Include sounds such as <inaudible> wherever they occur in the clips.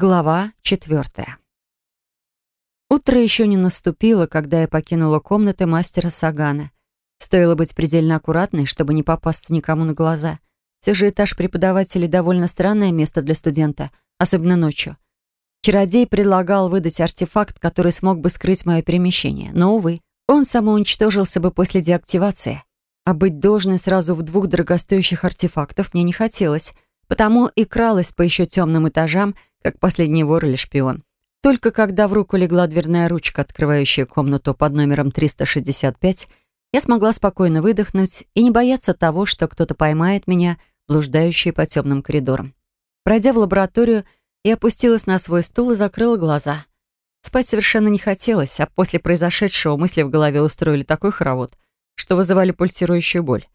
Глава четвертая. Утро еще не наступило, когда я покинула комнаты мастера Сагана. Стоило быть предельно аккуратной, чтобы не попасться никому на глаза. Все же этаж преподавателей довольно странное место для студента, особенно ночью. Чародей предлагал выдать артефакт, который смог бы скрыть мое перемещение, но, увы, он самоуничтожился бы после деактивации. А быть должной сразу в двух дорогостоящих артефактов мне не хотелось, потому и кралась по еще темным этажам, как последний вор или шпион. Только когда в руку легла дверная ручка, открывающая комнату под номером 365, я смогла спокойно выдохнуть и не бояться того, что кто-то поймает меня, блуждающей по темным коридорам. Пройдя в лабораторию, я опустилась на свой стул и закрыла глаза. Спать совершенно не хотелось, а после произошедшего мысли в голове устроили такой хоровод, что вызывали пульсирующую боль.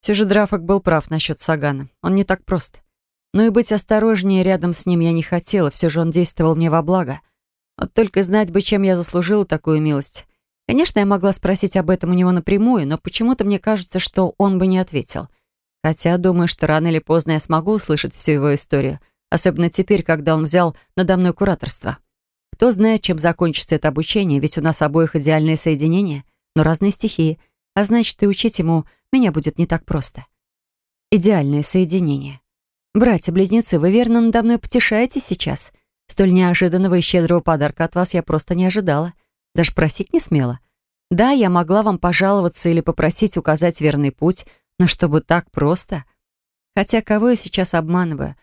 Все же Драфок был прав насчет Сагана. Он не так прост. Но и быть осторожнее рядом с ним я не хотела, все же он действовал мне во благо. Вот только знать бы, чем я заслужила такую милость. Конечно, я могла спросить об этом у него напрямую, но почему-то мне кажется, что он бы не ответил. Хотя думаю, что рано или поздно я смогу услышать всю его историю, особенно теперь, когда он взял надо мной кураторство. Кто знает, чем закончится это обучение, ведь у нас обоих идеальные соединения, но разные стихии, а значит, и учить ему меня будет не так просто. Идеальное соединение. «Братья-близнецы, вы верно надо мной потешаетесь сейчас? Столь неожиданного и щедрого подарка от вас я просто не ожидала. Даже просить не смела. Да, я могла вам пожаловаться или попросить указать верный путь, но чтобы так просто... Хотя кого я сейчас обманываю?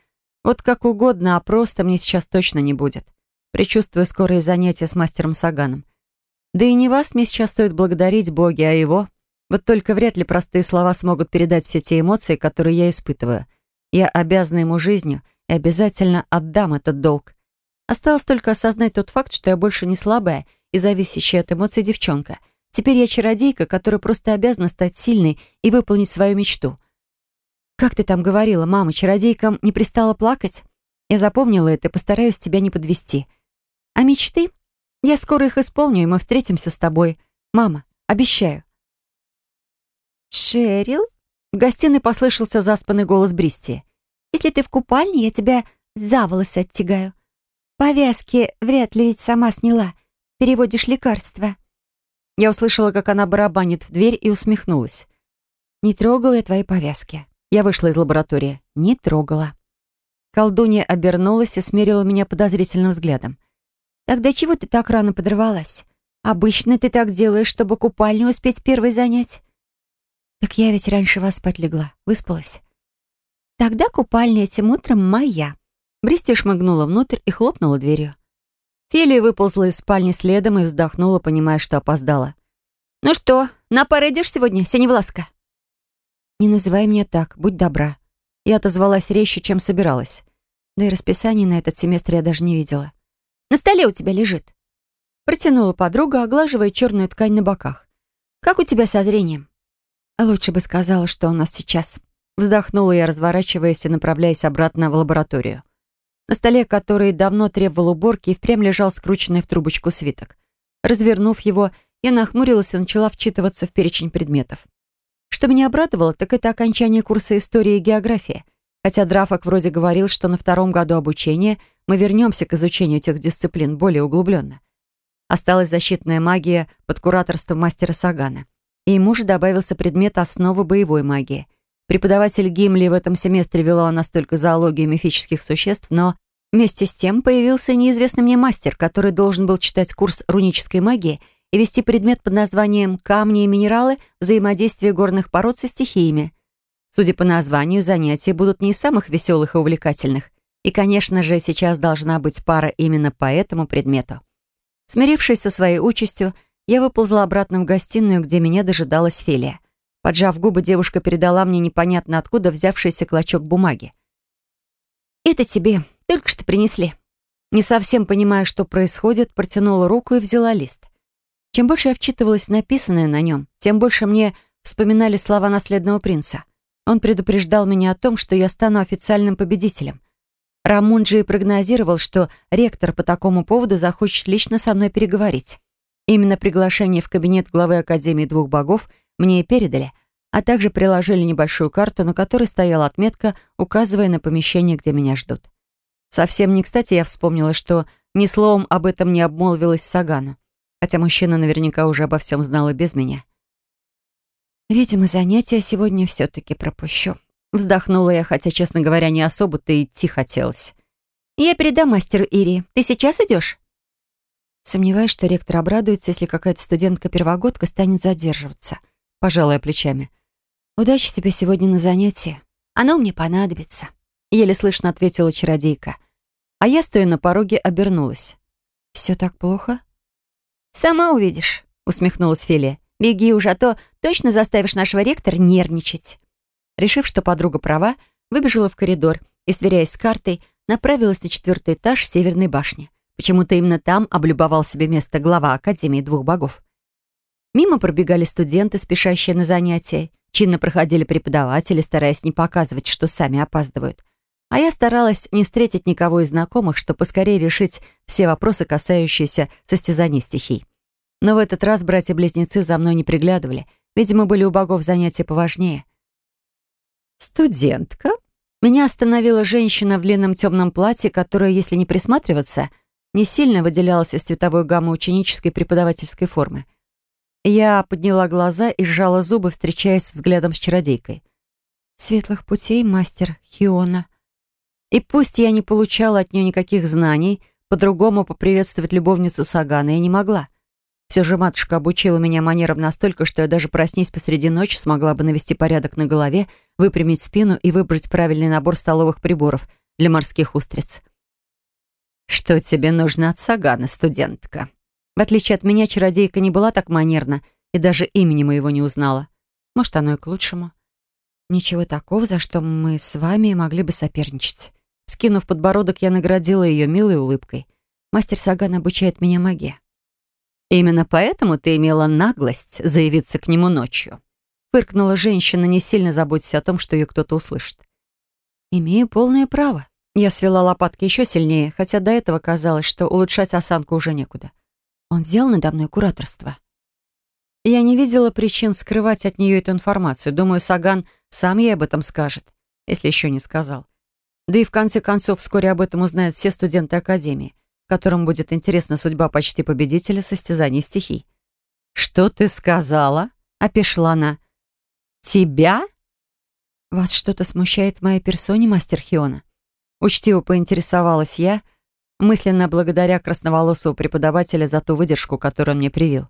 Вот как угодно, а просто мне сейчас точно не будет. Причувствую скорые занятия с мастером Саганом. Да и не вас мне сейчас стоит благодарить боги, а его. Вот только вряд ли простые слова смогут передать все те эмоции, которые я испытываю. Я обязана ему жизнью и обязательно отдам этот долг. Осталось только осознать тот факт, что я больше не слабая и зависящая от эмоций девчонка. Теперь я чародейка, которая просто обязана стать сильной и выполнить свою мечту. «Как ты там говорила, мама, чародейкам не пристала плакать?» Я запомнила это и постараюсь тебя не подвести. А мечты? Я скоро их исполню, и мы встретимся с тобой. Мама, обещаю. «Шерил?» В гостиной послышался заспанный голос Бристи. «Если ты в купальне, я тебя за волосы оттягаю. Повязки вряд ли ведь сама сняла. Переводишь лекарства». Я услышала, как она барабанит в дверь и усмехнулась. «Не трогала я твои повязки». Я вышла из лаборатории. Не трогала. Колдунья обернулась и смерила меня подозрительным взглядом. «Тогда чего ты так рано подорвалась? Обычно ты так делаешь, чтобы купальню успеть первой занять». «Так я ведь раньше вас спать легла. Выспалась?» «Тогда купальня этим утром моя». Бристи шмыгнула внутрь и хлопнула дверью. Фелия выползла из спальни следом и вздохнула, понимая, что опоздала. «Ну что, на пары идешь сегодня, Синевласка?» «Не называй меня так, будь добра». Я отозвалась резче, чем собиралась. Да и расписание на этот семестр я даже не видела. «На столе у тебя лежит». Протянула подруга, оглаживая черную ткань на боках. «Как у тебя со зрением?» Лучше бы сказала, что у нас сейчас. Вздохнула я, разворачиваясь и направляясь обратно в лабораторию. На столе, который давно требовал уборки, и впрямь лежал скрученный в трубочку свиток. Развернув его, я нахмурилась и начала вчитываться в перечень предметов. Что меня обрадовало, так это окончание курса истории и географии. Хотя Драфок вроде говорил, что на втором году обучения мы вернемся к изучению этих дисциплин более углубленно. Осталась защитная магия под кураторством мастера Сагана и ему же добавился предмет основы боевой магии. Преподаватель Гимли в этом семестре вела настолько зоологию мифических существ, но вместе с тем появился неизвестный мне мастер, который должен был читать курс рунической магии и вести предмет под названием «Камни и минералы. Взаимодействие горных пород со стихиями». Судя по названию, занятия будут не из самых веселых и увлекательных. И, конечно же, сейчас должна быть пара именно по этому предмету. Смирившись со своей участью, я выползла обратно в гостиную, где меня дожидалась Фелия. Поджав губы, девушка передала мне непонятно откуда взявшийся клочок бумаги. «Это тебе. Только что принесли». Не совсем понимая, что происходит, протянула руку и взяла лист. Чем больше я вчитывалась в написанное на нем, тем больше мне вспоминали слова наследного принца. Он предупреждал меня о том, что я стану официальным победителем. Рамунджи прогнозировал, что ректор по такому поводу захочет лично со мной переговорить. Именно приглашение в кабинет главы Академии двух богов мне и передали, а также приложили небольшую карту, на которой стояла отметка, указывая на помещение, где меня ждут. Совсем не кстати я вспомнила, что ни словом об этом не обмолвилась Сагану, хотя мужчина наверняка уже обо всем знал и без меня. «Видимо, занятия сегодня все-таки пропущу». Вздохнула я, хотя, честно говоря, не особо-то идти хотелось. «Я передам мастеру Ири. Ты сейчас идешь?» Сомневаюсь, что ректор обрадуется, если какая-то студентка-первогодка станет задерживаться. Пожалуй, плечами. «Удачи тебе сегодня на занятии. Оно мне понадобится», — еле слышно ответила чародейка. А я, стоя на пороге, обернулась. «Все так плохо?» «Сама увидишь», — усмехнулась Фелия. Беги уже, а то точно заставишь нашего ректора нервничать». Решив, что подруга права, выбежала в коридор и, сверяясь с картой, направилась на четвертый этаж Северной башни. Почему-то именно там облюбовал себе место глава Академии двух богов. Мимо пробегали студенты, спешащие на занятия. Чинно проходили преподаватели, стараясь не показывать, что сами опаздывают. А я старалась не встретить никого из знакомых, чтобы поскорее решить все вопросы, касающиеся состязаний стихий. Но в этот раз братья-близнецы за мной не приглядывали. Видимо, были у богов занятия поважнее. «Студентка?» Меня остановила женщина в длинном темном платье, которая, если не присматриваться, не сильно выделялась из цветовой гаммы ученической преподавательской формы. Я подняла глаза и сжала зубы, встречаясь взглядом с чародейкой. «Светлых путей, мастер Хиона». И пусть я не получала от нее никаких знаний, по-другому поприветствовать любовницу Сагана я не могла. Все же матушка обучила меня манерам настолько, что я даже проснись посреди ночи смогла бы навести порядок на голове, выпрямить спину и выбрать правильный набор столовых приборов для морских устриц. «Что тебе нужно от Сагана, студентка?» В отличие от меня, чародейка не была так манерна и даже имени моего не узнала. Может, оно и к лучшему. Ничего такого, за что мы с вами могли бы соперничать. Скинув подбородок, я наградила ее милой улыбкой. Мастер Саган обучает меня магии. Именно поэтому ты имела наглость заявиться к нему ночью. Фыркнула женщина, не сильно заботясь о том, что ее кто-то услышит. Имею полное право. Я свела лопатки еще сильнее, хотя до этого казалось, что улучшать осанку уже некуда. Он взял надо мной кураторство. Я не видела причин скрывать от нее эту информацию. Думаю, Саган сам ей об этом скажет, если еще не сказал. Да и в конце концов вскоре об этом узнают все студенты Академии которым будет интересна судьба почти победителя состязаний стихий. «Что ты сказала?» — опешила она. «Тебя?» «Вас что-то смущает в моей персоне, мастер Хиона?» Учтиво поинтересовалась я, мысленно благодаря красноволосого преподавателя за ту выдержку, которую он мне привил.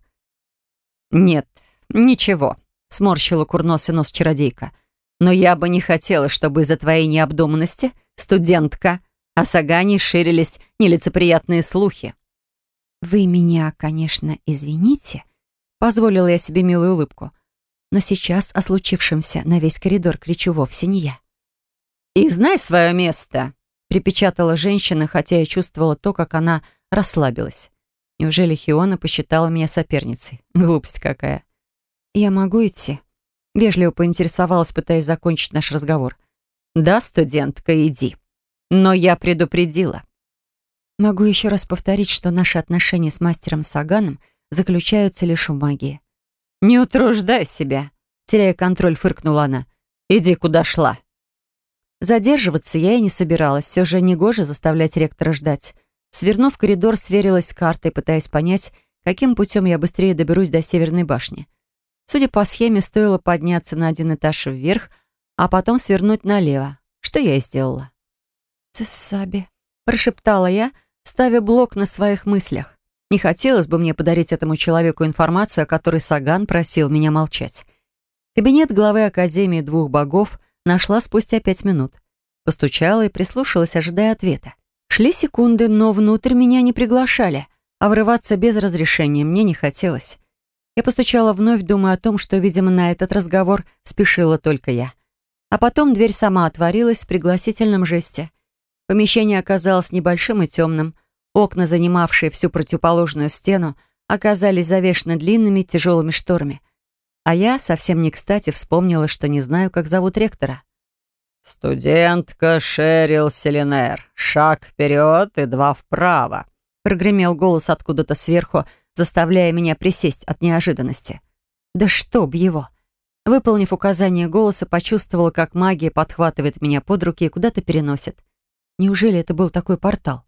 «Нет, ничего», — сморщила курносый нос чародейка. «Но я бы не хотела, чтобы из-за твоей необдуманности студентка о Сагане ширились нелицеприятные слухи. «Вы меня, конечно, извините», — позволила я себе милую улыбку, «но сейчас о случившемся на весь коридор кричу вовсе не я». «И знай свое место», — припечатала женщина, хотя я чувствовала то, как она расслабилась. Неужели Хиона посчитала меня соперницей? <laughs> Глупость какая. «Я могу идти?» Вежливо поинтересовалась, пытаясь закончить наш разговор. «Да, студентка, иди», но я предупредила. Могу еще раз повторить, что наши отношения с мастером Саганом заключаются лишь в магии. «Не утруждай себя», — теряя контроль, фыркнула она. «Иди, куда шла». Задерживаться я и не собиралась. Все же негоже заставлять ректора ждать. Свернув коридор, сверилась с картой, пытаясь понять, каким путем я быстрее доберусь до Северной башни. Судя по схеме, стоило подняться на один этаж вверх, а потом свернуть налево, что я и сделала. «Цесаби», — прошептала я, ставя блок на своих мыслях. Не хотелось бы мне подарить этому человеку информацию, о которой Саган просил меня молчать. Кабинет главы Академии двух богов нашла спустя пять минут. Постучала и прислушалась, ожидая ответа. Шли секунды, но внутрь меня не приглашали, а врываться без разрешения мне не хотелось. Я постучала вновь, думая о том, что, видимо, на этот разговор спешила только я. А потом дверь сама отворилась в пригласительном жесте. Помещение оказалось небольшим и темным. Окна, занимавшие всю противоположную стену, оказались завешены длинными тяжелыми шторами. А я совсем не кстати вспомнила, что не знаю, как зовут ректора. «Студентка Шерил Селинер. Шаг вперед и два вправо», прогремел голос откуда-то сверху, заставляя меня присесть от неожиданности. «Да чтоб его!» Выполнив указание голоса, почувствовала, как магия подхватывает меня под руки и куда-то переносит. Неужели это был такой портал?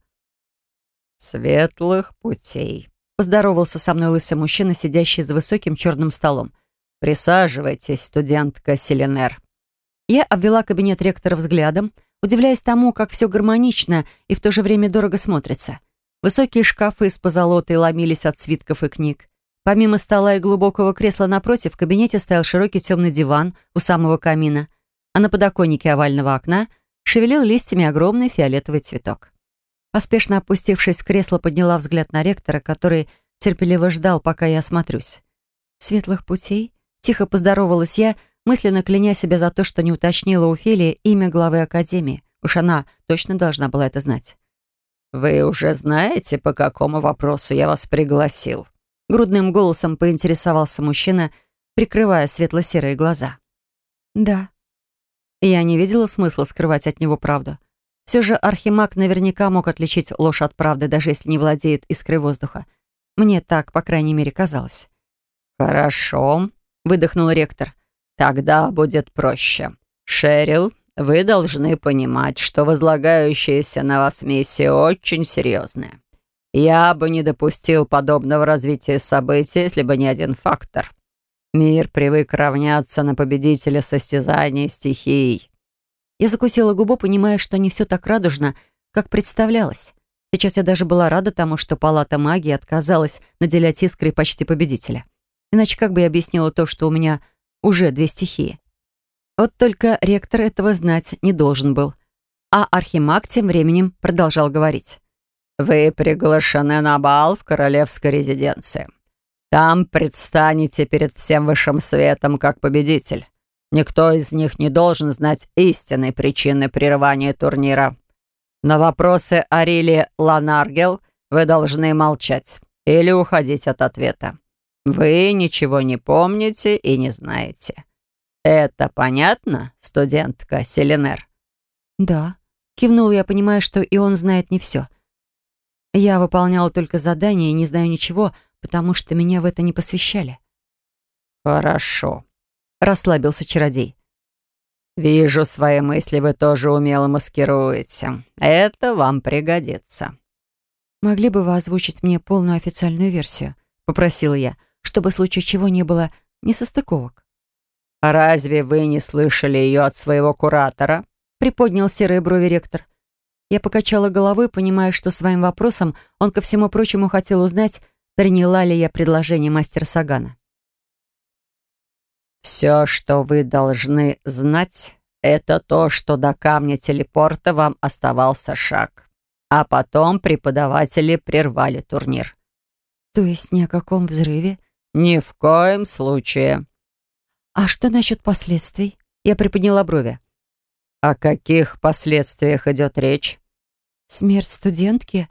«Светлых путей», — поздоровался со мной лысый мужчина, сидящий за высоким черным столом. «Присаживайтесь, студентка Селенер». Я обвела кабинет ректора взглядом, удивляясь тому, как все гармонично и в то же время дорого смотрится. Высокие шкафы с позолотой ломились от свитков и книг. Помимо стола и глубокого кресла напротив, в кабинете стоял широкий темный диван у самого камина, а на подоконнике овального окна шевелил листьями огромный фиолетовый цветок. Поспешно опустившись в кресло, подняла взгляд на ректора, который терпеливо ждал, пока я осмотрюсь. «Светлых путей?» Тихо поздоровалась я, мысленно кляня себя за то, что не уточнила у Фелии имя главы Академии. Уж она точно должна была это знать. «Вы уже знаете, по какому вопросу я вас пригласил?» Грудным голосом поинтересовался мужчина, прикрывая светло-серые глаза. «Да». Я не видела смысла скрывать от него правду. Все же Архимаг наверняка мог отличить ложь от правды, даже если не владеет искрой воздуха. Мне так, по крайней мере, казалось. «Хорошо», — выдохнул ректор. «Тогда будет проще. Шерил, вы должны понимать, что возлагающаяся на вас миссия очень серьезная. Я бы не допустил подобного развития событий, если бы не один фактор. Мир привык равняться на победителя состязаний стихий. Я закусила губу, понимая, что не все так радужно, как представлялось. Сейчас я даже была рада тому, что палата магии отказалась наделять искрой почти победителя. Иначе как бы я объяснила то, что у меня уже две стихии? Вот только ректор этого знать не должен был. А Архимаг тем временем продолжал говорить. «Вы приглашены на бал в королевской резиденции. Там предстанете перед всем высшим светом как победитель. Никто из них не должен знать истинной причины прерывания турнира. На вопросы Арили Ланаргел вы должны молчать или уходить от ответа. Вы ничего не помните и не знаете. «Это понятно, студентка Селенер?» «Да», — кивнул я, понимая, что и он знает не все. Я выполняла только задания и не знаю ничего, потому что меня в это не посвящали. «Хорошо», — расслабился чародей. «Вижу, свои мысли вы тоже умело маскируете. Это вам пригодится». «Могли бы вы озвучить мне полную официальную версию?» — попросила я, чтобы в случае чего не было несостыковок. «Разве вы не слышали ее от своего куратора?» приподнял серые брови ректор. Я покачала головой, понимая, что своим вопросом он, ко всему прочему, хотел узнать, приняла ли я предложение мастера Сагана. «Все, что вы должны знать, это то, что до камня телепорта вам оставался шаг. А потом преподаватели прервали турнир». «То есть ни о каком взрыве?» «Ни в коем случае», «А что насчет последствий?» Я приподняла брови. «О каких последствиях идет речь?» «Смерть студентки?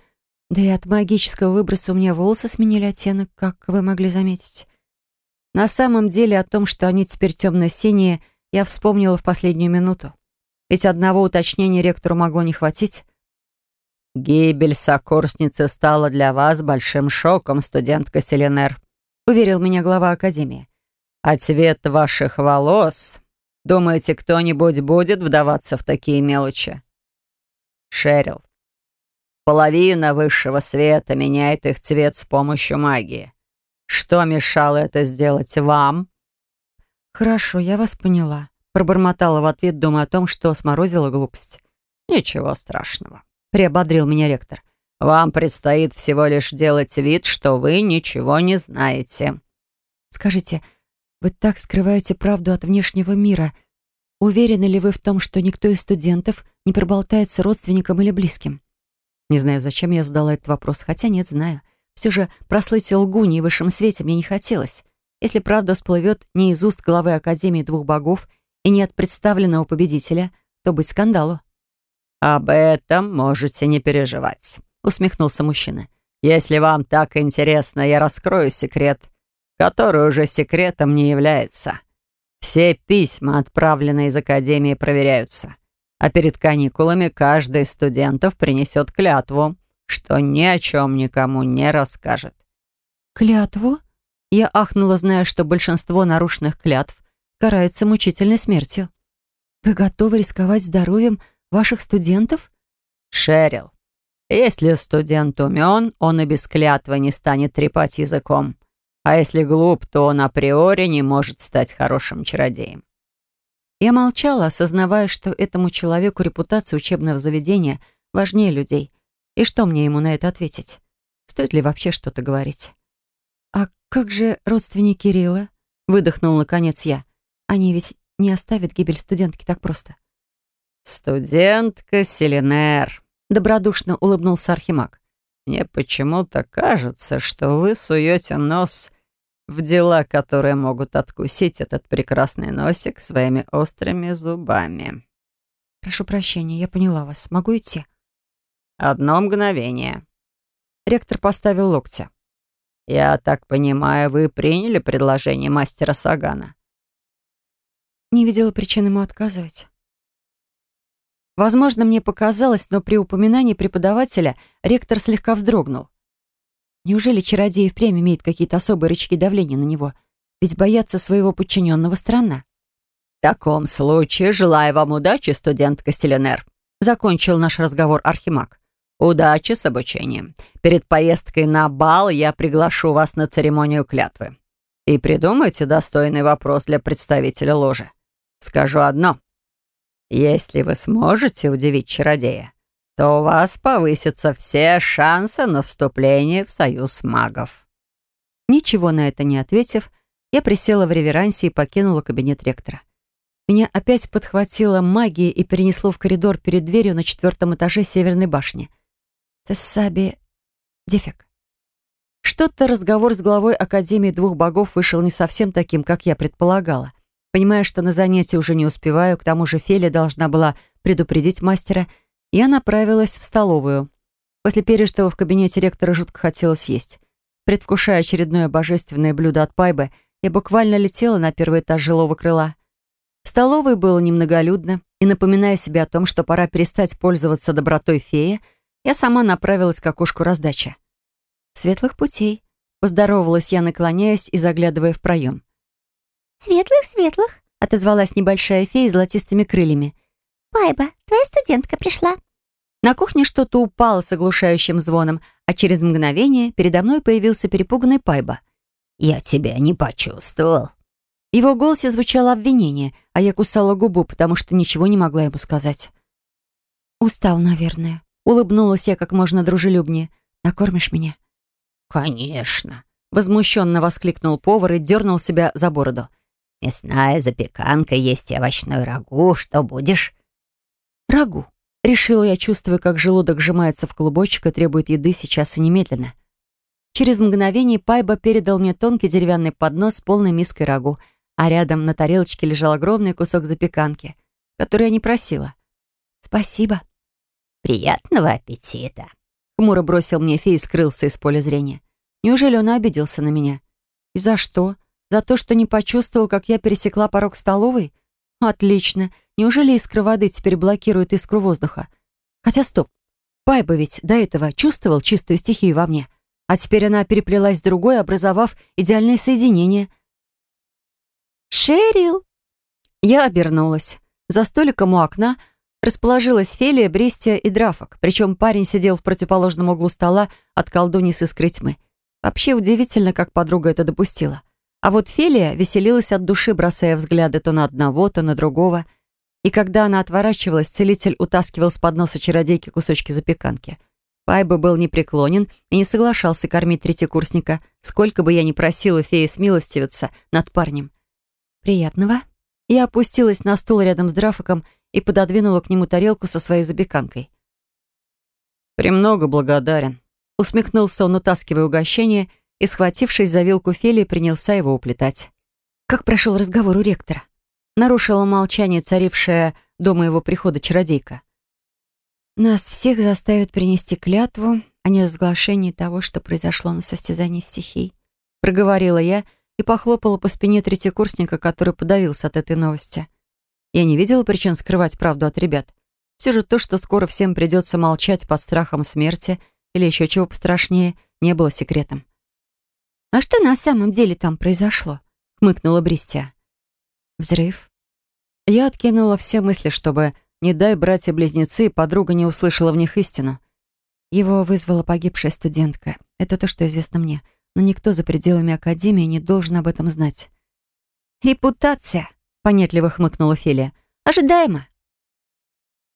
Да и от магического выброса у меня волосы сменили оттенок, как вы могли заметить». На самом деле о том, что они теперь темно-синие, я вспомнила в последнюю минуту. Ведь одного уточнения ректору могло не хватить. «Гибель сокурсницы стала для вас большим шоком, студентка Селенер», уверил меня глава Академии. А цвет ваших волос... Думаете, кто-нибудь будет вдаваться в такие мелочи? Шерил. Половина высшего света меняет их цвет с помощью магии. Что мешало это сделать вам? Хорошо, я вас поняла. Пробормотала в ответ, думая о том, что сморозила глупость. Ничего страшного. Приободрил меня ректор. Вам предстоит всего лишь делать вид, что вы ничего не знаете. Скажите, вы так скрываете правду от внешнего мира. Уверены ли вы в том, что никто из студентов не проболтается родственникам или близким? Не знаю, зачем я задала этот вопрос, хотя нет, знаю. Все же прослыть лгуней в высшем свете мне не хотелось. Если правда всплывет не из уст главы Академии двух богов и не от представленного победителя, то быть скандалу. «Об этом можете не переживать», — усмехнулся мужчина. «Если вам так интересно, я раскрою секрет который уже секретом не является. Все письма, отправленные из Академии, проверяются. А перед каникулами каждый из студентов принесет клятву, что ни о чем никому не расскажет. «Клятву?» Я ахнула, зная, что большинство нарушенных клятв карается мучительной смертью. «Вы готовы рисковать здоровьем ваших студентов?» «Шерил, если студент умен, он и без клятвы не станет трепать языком. А если глуп, то он априори не может стать хорошим чародеем». Я молчала, осознавая, что этому человеку репутация учебного заведения важнее людей. И что мне ему на это ответить? Стоит ли вообще что-то говорить? «А как же родственники Кирилла?» — выдохнул наконец я. «Они ведь не оставят гибель студентки так просто». «Студентка Селенер», — добродушно улыбнулся Архимаг. «Мне почему-то кажется, что вы суете нос в дела, которые могут откусить этот прекрасный носик своими острыми зубами». «Прошу прощения, я поняла вас. Могу идти?» «Одно мгновение». Ректор поставил локти. «Я так понимаю, вы приняли предложение мастера Сагана?» Не видела причин ему отказывать. Возможно, мне показалось, но при упоминании преподавателя ректор слегка вздрогнул. Неужели чародей впрямь имеет какие-то особые рычаги давления на него? Ведь бояться своего подчиненного странно. «В таком случае желаю вам удачи, студент Костеленер», закончил наш разговор Архимаг. «Удачи с обучением. Перед поездкой на бал я приглашу вас на церемонию клятвы. И придумайте достойный вопрос для представителя ложи. Скажу одно. Если вы сможете удивить чародея, то у вас повысятся все шансы на вступление в союз магов». Ничего на это не ответив, я присела в реверансе и покинула кабинет ректора. Меня опять подхватила магия и перенесло в коридор перед дверью на четвертом этаже Северной башни. Тессаби... Дефик. Что-то разговор с главой Академии двух богов вышел не совсем таким, как я предполагала. Понимая, что на занятия уже не успеваю, к тому же Феля должна была предупредить мастера, я направилась в столовую. После пережитого в кабинете ректора жутко хотелось есть. Предвкушая очередное божественное блюдо от Пайбы, я буквально летела на первый этаж жилого крыла. В столовой было немноголюдно, и, напоминая себе о том, что пора перестать пользоваться добротой феи, я сама направилась к окошку раздачи. «Светлых путей», — поздоровалась я, наклоняясь и заглядывая в проем. «Светлых-светлых», — отозвалась небольшая фея с золотистыми крыльями. «Пайба, твоя студентка пришла». На кухне что-то упало с оглушающим звоном, а через мгновение передо мной появился перепуганный Пайба. «Я тебя не почувствовал». В его голосе звучало обвинение, а я кусала губу, потому что ничего не могла ему сказать. «Устал, наверное», Улыбнулась я как можно дружелюбнее. «Накормишь меня?» «Конечно!» Возмущенно воскликнул повар и дернул себя за бороду. «Мясная запеканка, есть и овощной рагу. Что будешь?» «Рагу», — решила я, чувствуя, как желудок сжимается в клубочек и требует еды сейчас и немедленно. Через мгновение Пайба передал мне тонкий деревянный поднос с полной миской рагу, а рядом на тарелочке лежал огромный кусок запеканки, который я не просила. «Спасибо», «Приятного аппетита!» Хмуро бросил мне фей и скрылся из поля зрения. Неужели он обиделся на меня? И за что? За то, что не почувствовал, как я пересекла порог столовой? Отлично. Неужели искра воды теперь блокирует искру воздуха? Хотя стоп. Пайба ведь до этого чувствовал чистую стихию во мне. А теперь она переплелась с другой, образовав идеальное соединение. «Шерил!» Я обернулась. За столиком у окна Расположилась Фелия, Бристия и Драфок, причем парень сидел в противоположном углу стола от колдуни с искрой тьмы. Вообще удивительно, как подруга это допустила. А вот Фелия веселилась от души, бросая взгляды то на одного, то на другого. И когда она отворачивалась, целитель утаскивал с подноса чародейки кусочки запеканки. Пайба был непреклонен и не соглашался кормить третьекурсника, сколько бы я ни просила феи смилостивиться над парнем. «Приятного». Я опустилась на стул рядом с Драфоком и пододвинула к нему тарелку со своей запеканкой. «Премного благодарен», — усмехнулся он, утаскивая угощение, и, схватившись за вилку Фели, принялся его уплетать. «Как прошел разговор у ректора?» Нарушила молчание, царившее до моего прихода чародейка. «Нас всех заставят принести клятву о неразглашении того, что произошло на состязании стихий», проговорила я и похлопала по спине третьекурсника, который подавился от этой новости. Я не видела причин скрывать правду от ребят. Все же то, что скоро всем придется молчать под страхом смерти или еще чего пострашнее, не было секретом. «А что на самом деле там произошло?» — хмыкнула Бристия. «Взрыв». Я откинула все мысли, чтобы Не дай братья-близнецы, подруга не услышала в них истину. Его вызвала погибшая студентка. Это то, что известно мне. Но никто за пределами Академии не должен об этом знать. «Репутация», — понятливо хмыкнула Фелия. «Ожидаемо».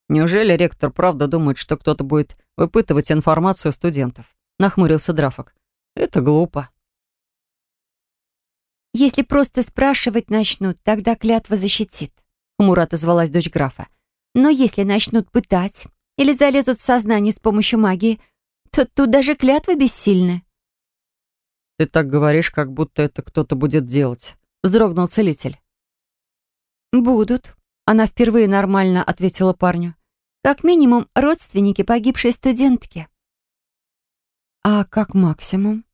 «Неужели ректор правда думает, что кто-то будет выпытывать информацию студентов?» — нахмурился Драфок. «Это глупо». «Если просто спрашивать начнут, тогда клятва защитит», — хмуро отозвалась дочь графа. «Но если начнут пытать или залезут в сознание с помощью магии, то тут даже клятвы бессильны». «Ты так говоришь, как будто это кто-то будет делать», — вздрогнул целитель. «Будут», — она впервые нормально ответила парню. «Как минимум, родственники погибшей студентки». «А как максимум?»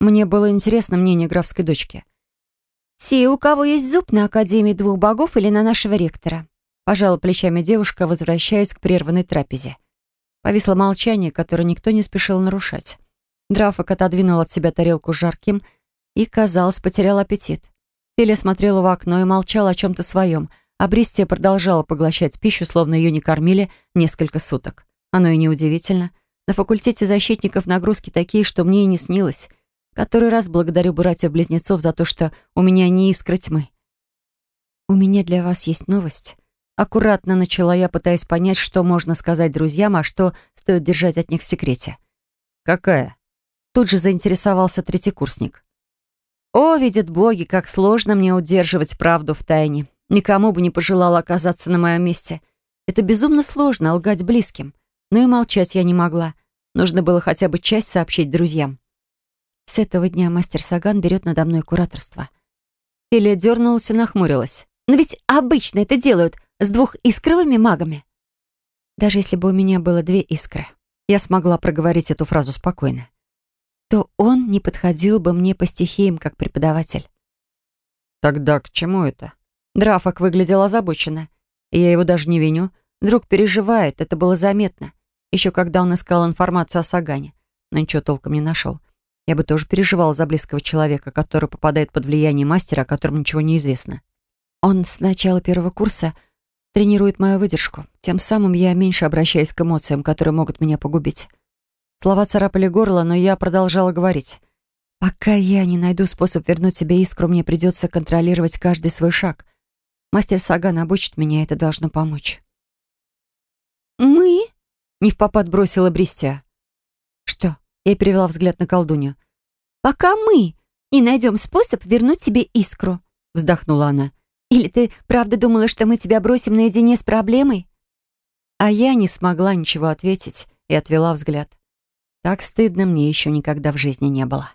Мне было интересно мнение графской дочки. «Те, у кого есть зуб на Академии двух богов или на нашего ректора», пожала плечами девушка, возвращаясь к прерванной трапезе. Повисло молчание, которое никто не спешил нарушать. Драфок отодвинул от себя тарелку с жарким и, казалось, потерял аппетит. Филя смотрела в окно и молчала о чем-то своем, а Бристия продолжала поглощать пищу, словно ее не кормили несколько суток. Оно и неудивительно. На факультете защитников нагрузки такие, что мне и не снилось. Который раз благодарю братьев-близнецов за то, что у меня не искра тьмы. «У меня для вас есть новость». Аккуратно начала я, пытаясь понять, что можно сказать друзьям, а что стоит держать от них в секрете. «Какая?» Тут же заинтересовался третий курсник. «О, видят боги, как сложно мне удерживать правду в тайне. Никому бы не пожелала оказаться на моем месте. Это безумно сложно, лгать близким. Но и молчать я не могла. Нужно было хотя бы часть сообщить друзьям. С этого дня мастер Саган берет надо мной кураторство. Илья дернулась и нахмурилась. «Но ведь обычно это делают с двухискровыми магами». Даже если бы у меня было две искры, я смогла проговорить эту фразу спокойно, то он не подходил бы мне по стихиям как преподаватель. «Тогда к чему это?» Драфок выглядел озабоченно. И я его даже не виню. Друг переживает, это было заметно. Еще когда он искал информацию о Сагане. Но ничего толком не нашел. Я бы тоже переживала за близкого человека, который попадает под влияние мастера, о котором ничего не известно. Он с начала первого курса тренирует мою выдержку. Тем самым я меньше обращаюсь к эмоциям, которые могут меня погубить. Слова царапали горло, но я продолжала говорить. Пока я не найду способ вернуть себе искру, мне придется контролировать каждый свой шаг. Мастер Саган обучит меня, это должно помочь. «Мы?» — не в попад бросила Бристия. «Что?» Я перевела взгляд на колдунью. «Пока мы не найдем способ вернуть тебе искру», — вздохнула она. «Или ты правда думала, что мы тебя бросим наедине с проблемой?» А я не смогла ничего ответить и отвела взгляд. Так стыдно мне еще никогда в жизни не было.